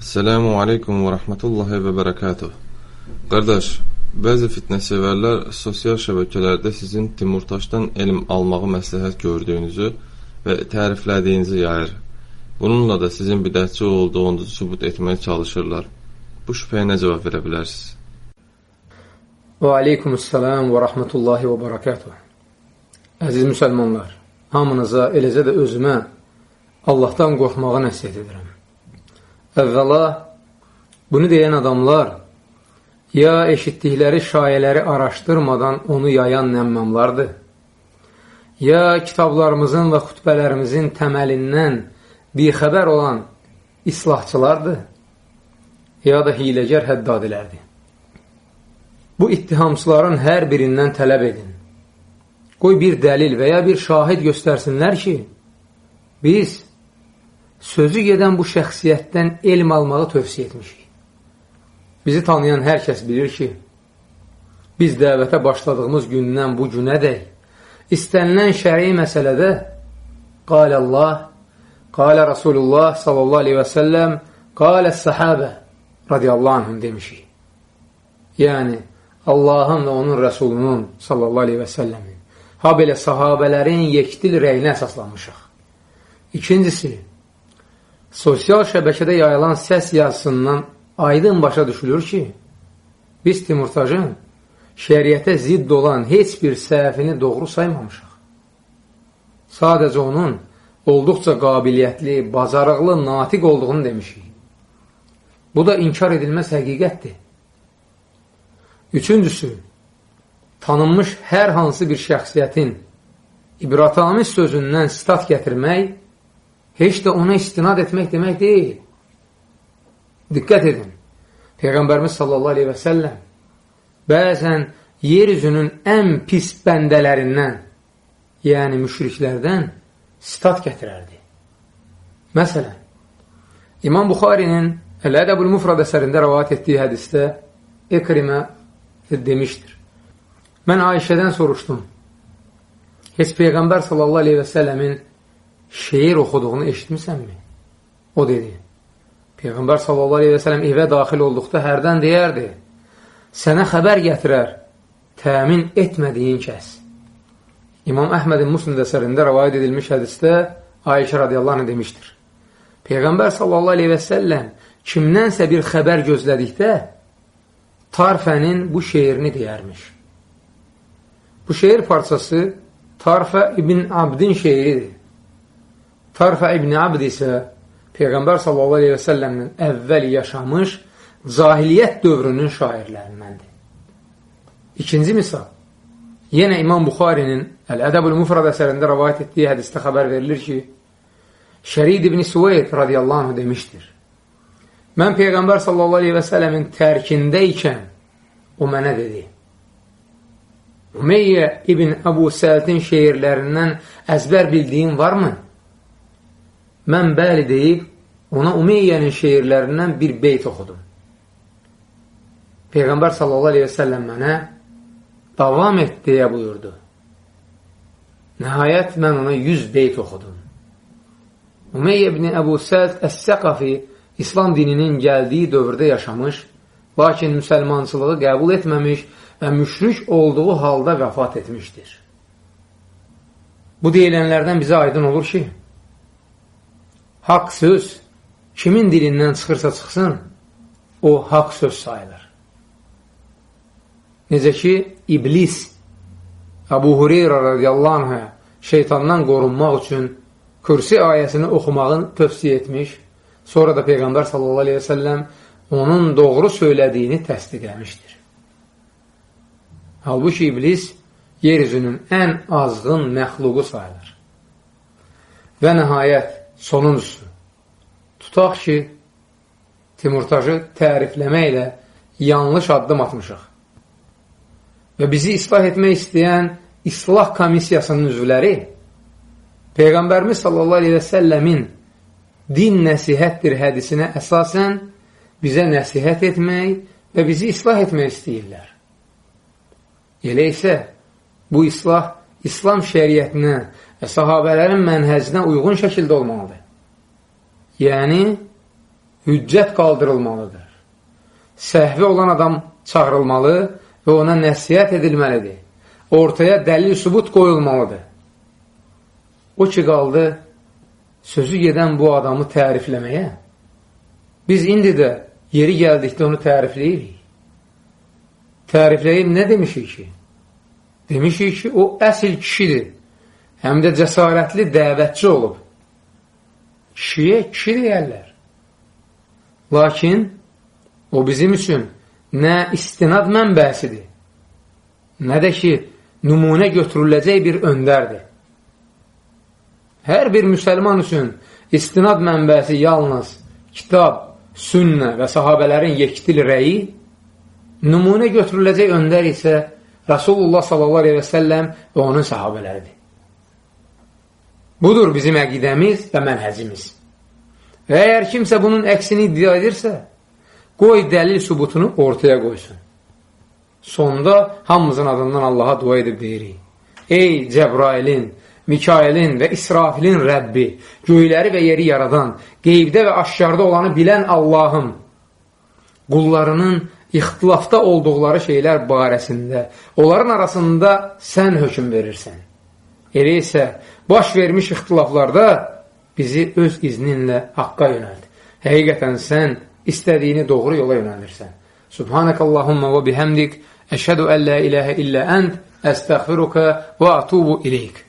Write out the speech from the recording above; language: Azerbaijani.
Selamu aleykum və rəhmətullahi və bərəkatuh. Qardaş, bəzi fitnəsevərlər sosial şəbəkələrdə sizin Timurtaşdan elm almağı məsləhət gördüyünüzü və təriflədiyinizi yayır. Bununla da sizin bidətçi olduğunuzu sübut etməyə çalışırlar. Bu şübhəyə nə cavab verə bilərsiniz? Və aleykumussalam və rəhmətullahi və bərəkatuh. Əziz müsəlmanlar, hamınıza, eləcə də özümə Allahdan qorxmağı nəsiyyət edirəm. Əvvəla, bunu deyən adamlar ya eşitdikləri şayələri araşdırmadan onu yayan nəmmamlardır, ya kitablarımızın və xütbələrimizin təməlindən bixəbər olan islahçılardır, ya da hiləgər həddadilərdir. Bu ittihamçıların hər birindən tələb edin. Qoy bir dəlil və ya bir şahid göstərsinlər ki, biz sözü gedən bu şəxsiyyətdən elm almağı tövsiyə etmişik. Bizi tanıyan hər kəs bilir ki, biz dəvətə başladığımız gündən bu günədək istənilən şəri məsələdə qalə Allah, qalə Rasulullah sallallahu aleyhi və səlləm, qalə səhabə radiyallahu anhüm demişik. Yəni, Allahın və onun rəsulunun sallallahu aleyhi və səlləmin, ha belə sahabələrin yekdil rəyinə əsaslanmışıq. İkincisi, sosial şəbəkədə yayılan səs yazısından aydın başa düşülür ki, biz Timurtajın şəriətə zidd olan heç bir səhəfini doğru saymamışıq. Sadəcə onun olduqca qabiliyyətli, bacarıqlı, natiq olduğunu demişik. Bu da inkar edilməz həqiqətdir. Üçüncüsü, tanınmış hər hansı bir şəxsiyyətin ibratamiz sözündən stat gətirmək heç də ona istinad etmək demək deyil. Diqqət edin. Peyğəmbərimiz sallallahu aleyhi və səlləm bəzən yer üzünün ən pis bəndələrindən, yəni müşriklərdən sitat gətirərdi. Məsələn, İmam Buxarinin Əl-Ədəbül Mufrad əsərində rəvat etdiyi hədisdə Ekrimə demişdir. Mən Ayşədən soruşdum. Heç Peyğəmbər sallallahu aleyhi və səlləmin şeir oxuduğunu eşitmisənmi? O dedi. Peyğəmbər sələm evə daxil olduqda hərdən deyərdi, sənə xəbər gətirər, təmin etmədiyin kəs. İmam Əhmədin Muslim əsərində rəvayət edilmiş hədisdə Ayşə radiyallahu anh demişdir. Peyğəmbər səlləm kimdənsə bir xəbər gözlədikdə Tarfənin bu şeirini deyərmiş. Bu şeir parçası Tarfə ibn Abdin şeiridir. Tarfa İbni Abd isə Peyğəmbər səlləmin əvvəl yaşamış cahiliyyət dövrünün şairlərindəndir. İkinci misal, yenə İmam Buxarinin Əl-Ədəbül Mufrad əsərində rəvayət etdiyi hədistə xəbər verilir ki, Şərid ibn Suveyd radiyallahu anh demişdir. Mən Peyğəmbər səlləmin tərkində ikən o mənə dedi. Umeyyə ibn Əbu Səltin şeirlərindən əzbər bildiyin varmı? Mən bəli deyib, ona Umeyyənin şeirlərindən bir beyt oxudum. Peyğəmbər sallallahu aleyhi və səlləm mənə davam et deyə buyurdu. Nəhayət mən ona 100 beyt oxudum. Umeyyə ibn Əbu Səd Əs-Səqafi İslam dininin gəldiyi dövrdə yaşamış, lakin müsəlmançılığı qəbul etməmiş və müşrik olduğu halda vəfat etmişdir. Bu deyilənlərdən bizə aydın olur ki, haqq söz kimin dilindən çıxırsa çıxsın, o haqq söz sayılır. Necə ki, iblis Əbu Hureyra radiyallahu anhə şeytandan qorunmaq üçün kürsi ayəsini oxumağın tövsiyə etmiş, sonra da Peyğəmbər sallallahu aleyhi ve səlləm onun doğru söylədiyini təsdiqləmişdir. Halbuki iblis yeryüzünün ən azğın məxluqu sayılır. Və nəhayət, Sonuncusu, tutaq ki, Timurtajı tərifləməklə yanlış addım atmışıq və bizi islah etmək istəyən islah komissiyasının üzvləri Peyğəmbərimiz sallallahu aleyhi və səlləmin din nəsihətdir hədisinə əsasən bizə nəsihət etmək və bizi islah etmək istəyirlər. Elə isə bu islah İslam şəriətinə və sahabələrin mənhəzinə uyğun şəkildə olmalıdır. Yəni, hüccət qaldırılmalıdır. Səhvi olan adam çağırılmalı və ona nəsiyyət edilməlidir. Ortaya dəlil sübut qoyulmalıdır. O ki, qaldı sözü gedən bu adamı tərifləməyə. Biz indi də yeri gəldikdə onu tərifləyirik. Tərifləyib nə demişik ki? Demişik ki, o əsil kişidir. Həm də cəsarətli dəvətçi olub. Kişiyə kişi deyərlər. Lakin o bizim üçün nə istinad mənbəsidir, nə də ki, nümunə götürüləcək bir öndərdir. Hər bir müsəlman üçün istinad mənbəsi yalnız kitab, sünnə və sahabələrin yekdil rəyi, nümunə götürüləcək öndər isə Rasulullah aleyhi və onun sahabələridir. Budur bizim əqidəmiz və mənhəcimiz. Və əgər kimsə bunun əksini iddia edirsə, qoy dəlil sübutunu ortaya qoysun. Sonda hamımızın adından Allaha dua edib deyirik. Ey Cəbrailin, Mikailin və İsrafilin Rəbbi, göyləri və yeri yaradan, qeybdə və aşkarda olanı bilən Allahım, qullarının ixtilafda olduqları şeylər barəsində, onların arasında sən hökum verirsən. Elə isə baş vermiş ixtilaflarda bizi öz izninlə haqqa yönəld. Həqiqətən sən istədiyini doğru yola yönəldirsən. Subhanəkallahumma və bihəmdik, əşhədu əllə iləhə illə ənd, əstəxfiruka və atubu iləyik.